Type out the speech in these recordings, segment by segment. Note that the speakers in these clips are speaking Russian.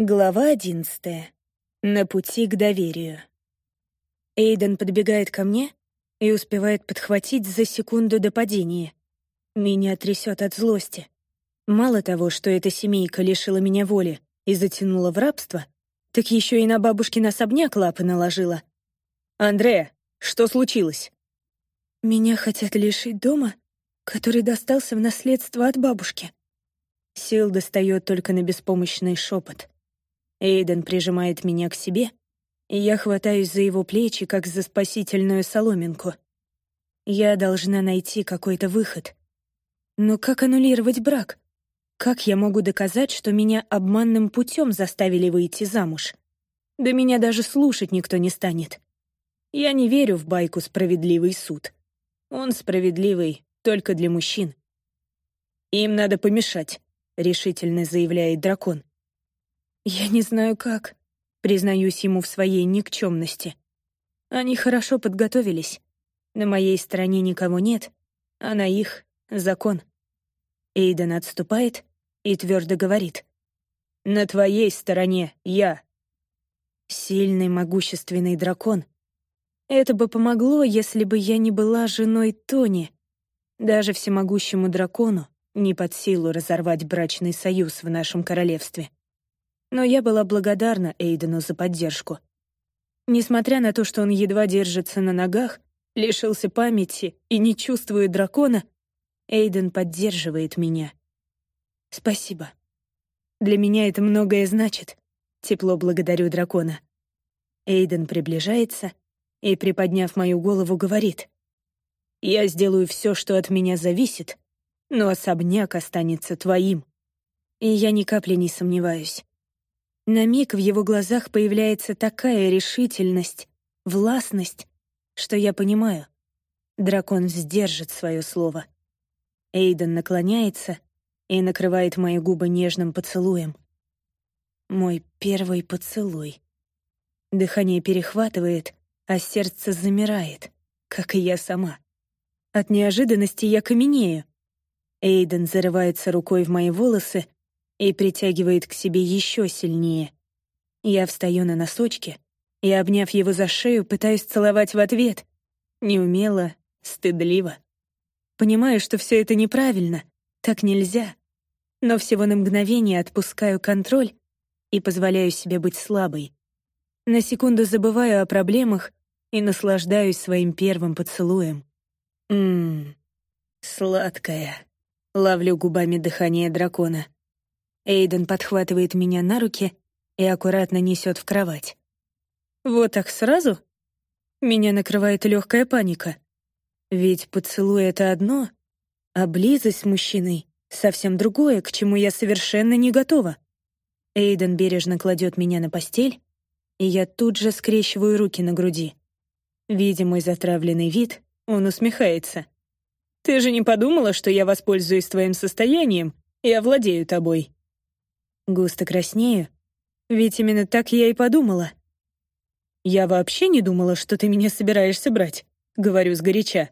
Глава одиннадцатая. На пути к доверию. Эйден подбегает ко мне и успевает подхватить за секунду до падения. Меня трясет от злости. Мало того, что эта семейка лишила меня воли и затянула в рабство, так еще и на бабушкин особняк лапы наложила. «Андрея, что случилось?» «Меня хотят лишить дома, который достался в наследство от бабушки». Сил достает только на беспомощный шепот. Эйден прижимает меня к себе, и я хватаюсь за его плечи, как за спасительную соломинку. Я должна найти какой-то выход. Но как аннулировать брак? Как я могу доказать, что меня обманным путем заставили выйти замуж? Да меня даже слушать никто не станет. Я не верю в байку «Справедливый суд». Он справедливый только для мужчин. «Им надо помешать», — решительно заявляет дракон. Я не знаю как, признаюсь ему в своей никчемности. Они хорошо подготовились. На моей стороне никого нет, а на их — закон. Эйден отступает и твердо говорит. «На твоей стороне я». Сильный, могущественный дракон. Это бы помогло, если бы я не была женой Тони. Даже всемогущему дракону не под силу разорвать брачный союз в нашем королевстве но я была благодарна Эйдену за поддержку. Несмотря на то, что он едва держится на ногах, лишился памяти и не чувствует дракона, Эйден поддерживает меня. Спасибо. Для меня это многое значит. Тепло благодарю дракона. Эйден приближается и, приподняв мою голову, говорит. «Я сделаю все, что от меня зависит, но особняк останется твоим». И я ни капли не сомневаюсь. На миг в его глазах появляется такая решительность, властность, что я понимаю. Дракон сдержит свое слово. Эйден наклоняется и накрывает мои губы нежным поцелуем. Мой первый поцелуй. Дыхание перехватывает, а сердце замирает, как и я сама. От неожиданности я каменею. Эйден зарывается рукой в мои волосы и притягивает к себе еще сильнее. Я встаю на носочки и, обняв его за шею, пытаюсь целовать в ответ. Неумело, стыдливо. Понимаю, что все это неправильно, так нельзя. Но всего на мгновение отпускаю контроль и позволяю себе быть слабой. На секунду забываю о проблемах и наслаждаюсь своим первым поцелуем. Ммм, сладкая. Ловлю губами дыхание дракона. Эйден подхватывает меня на руки и аккуратно несет в кровать. Вот так сразу? Меня накрывает легкая паника. Ведь поцелуй — это одно, а близость с мужчиной — совсем другое, к чему я совершенно не готова. Эйден бережно кладет меня на постель, и я тут же скрещиваю руки на груди. Видя мой затравленный вид, он усмехается. «Ты же не подумала, что я воспользуюсь твоим состоянием и овладею тобой?» Густо краснею, ведь именно так я и подумала. «Я вообще не думала, что ты меня собираешься брать», — говорю сгоряча.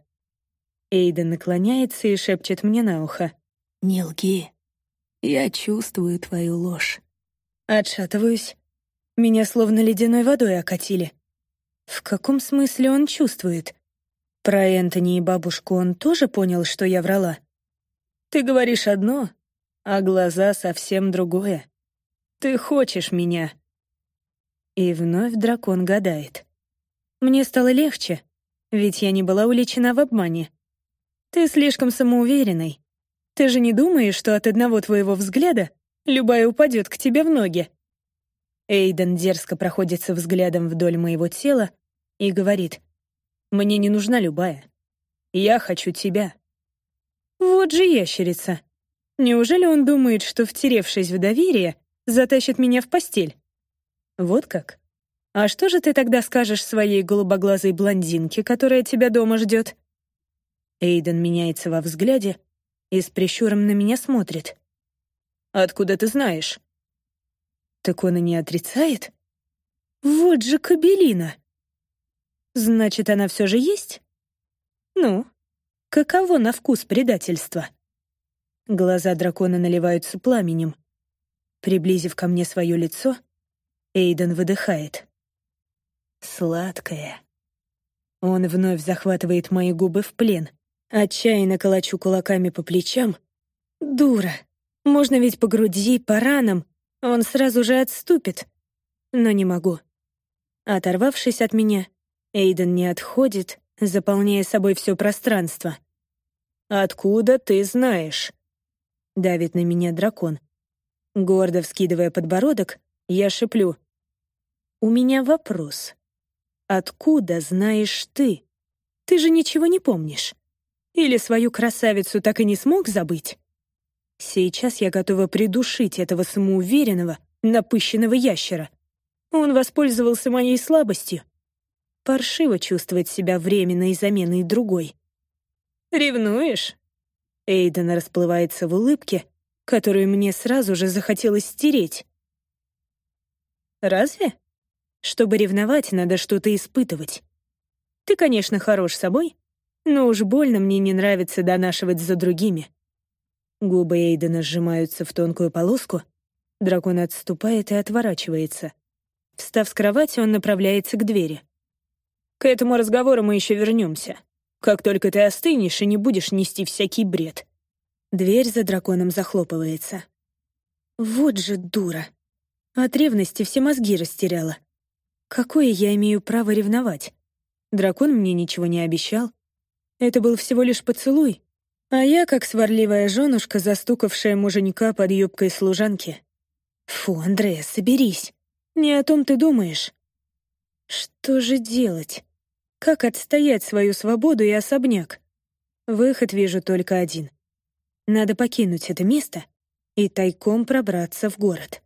Эйден наклоняется и шепчет мне на ухо. «Не лги. Я чувствую твою ложь». Отшатываюсь. Меня словно ледяной водой окатили. В каком смысле он чувствует? Про Энтони и бабушку он тоже понял, что я врала? Ты говоришь одно, а глаза совсем другое. Ты хочешь меня. И вновь дракон гадает. Мне стало легче, ведь я не была уличена в обмане. Ты слишком самоуверенный. Ты же не думаешь, что от одного твоего взгляда любая упадет к тебе в ноги? Эйден дерзко проходится взглядом вдоль моего тела и говорит, «Мне не нужна любая. Я хочу тебя». Вот же ящерица. Неужели он думает, что, втеревшись в доверие, затащит меня в постель? Вот как? А что же ты тогда скажешь своей голубоглазой блондинке, которая тебя дома ждет? Эйден меняется во взгляде и с прищуром на меня смотрит. «Откуда ты знаешь?» Так он и не отрицает? Вот же кабелина! Значит, она все же есть? Ну, каково на вкус предательства? Глаза дракона наливаются пламенем. Приблизив ко мне свое лицо, Эйден выдыхает. Сладкое. Он вновь захватывает мои губы в плен. Отчаянно колочу кулаками по плечам. Дура. Можно ведь по груди, по ранам. Он сразу же отступит. Но не могу. Оторвавшись от меня, Эйден не отходит, заполняя собой все пространство. «Откуда ты знаешь?» Давит на меня дракон. Гордо вскидывая подбородок, я шеплю. «У меня вопрос. Откуда знаешь ты? Ты же ничего не помнишь. Или свою красавицу так и не смог забыть? Сейчас я готова придушить этого самоуверенного, напыщенного ящера. Он воспользовался моей слабостью. Паршиво чувствовать себя временной заменой другой. «Ревнуешь?» Эйден расплывается в улыбке, которую мне сразу же захотелось стереть. «Разве?» Чтобы ревновать, надо что-то испытывать. Ты, конечно, хорош собой, но уж больно мне не нравится донашивать за другими. Губы Эйдена сжимаются в тонкую полоску, дракон отступает и отворачивается. Встав с кровати, он направляется к двери. «К этому разговору мы еще вернемся. Как только ты остынешь и не будешь нести всякий бред». Дверь за драконом захлопывается. Вот же дура. От ревности все мозги растеряла. Какое я имею право ревновать? Дракон мне ничего не обещал. Это был всего лишь поцелуй. А я, как сварливая женушка, застукавшая муженька под юбкой служанки. Фу, Андрея, соберись. Не о том ты думаешь. Что же делать? Как отстоять свою свободу и особняк? Выход вижу только один. Надо покинуть это место и тайком пробраться в город.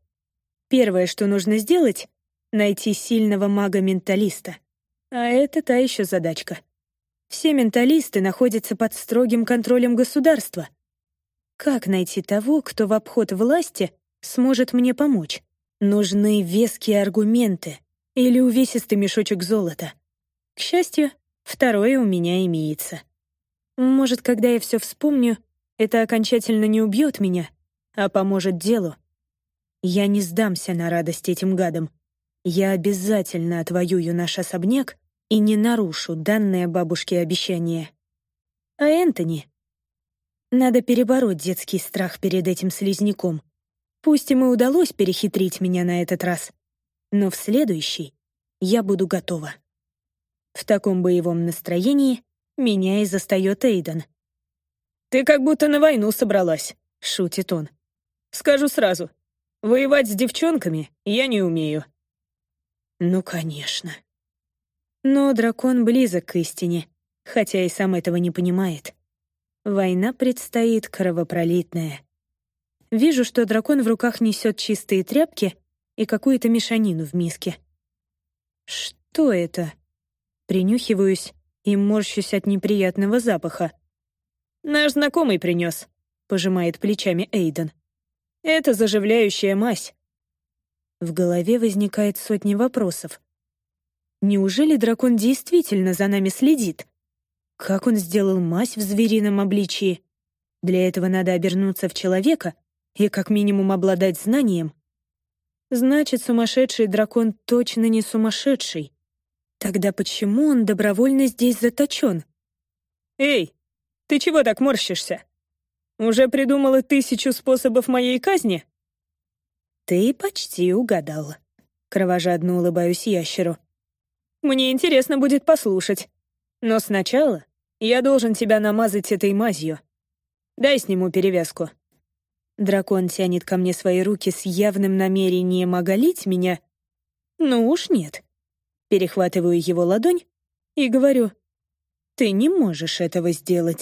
Первое, что нужно сделать, найти сильного мага-менталиста. А это та еще задачка. Все менталисты находятся под строгим контролем государства. Как найти того, кто в обход власти сможет мне помочь? Нужны веские аргументы или увесистый мешочек золота. К счастью, второе у меня имеется. Может, когда я все вспомню, это окончательно не убьет меня, а поможет делу. Я не сдамся на радость этим гадам. Я обязательно отвоюю наш особняк и не нарушу данное бабушке обещание. А Энтони? Надо перебороть детский страх перед этим слизняком. Пусть ему удалось перехитрить меня на этот раз, но в следующий я буду готова. В таком боевом настроении меня и застаёт Эйден. «Ты как будто на войну собралась», — шутит он. «Скажу сразу, воевать с девчонками я не умею». Ну, конечно. Но дракон близок к истине, хотя и сам этого не понимает. Война предстоит кровопролитная. Вижу, что дракон в руках несет чистые тряпки и какую-то мешанину в миске. Что это? Принюхиваюсь и морщусь от неприятного запаха. «Наш знакомый принес», — пожимает плечами Эйден. «Это заживляющая мазь. В голове возникает сотни вопросов. Неужели дракон действительно за нами следит? Как он сделал мазь в зверином обличии? Для этого надо обернуться в человека и как минимум обладать знанием. Значит, сумасшедший дракон точно не сумасшедший. Тогда почему он добровольно здесь заточен? «Эй, ты чего так морщишься? Уже придумала тысячу способов моей казни?» «Ты почти угадал». Кровожадно улыбаюсь ящеру. «Мне интересно будет послушать. Но сначала я должен тебя намазать этой мазью. Дай сниму перевязку». Дракон тянет ко мне свои руки с явным намерением оголить меня. Ну уж нет. Перехватываю его ладонь и говорю, «Ты не можешь этого сделать».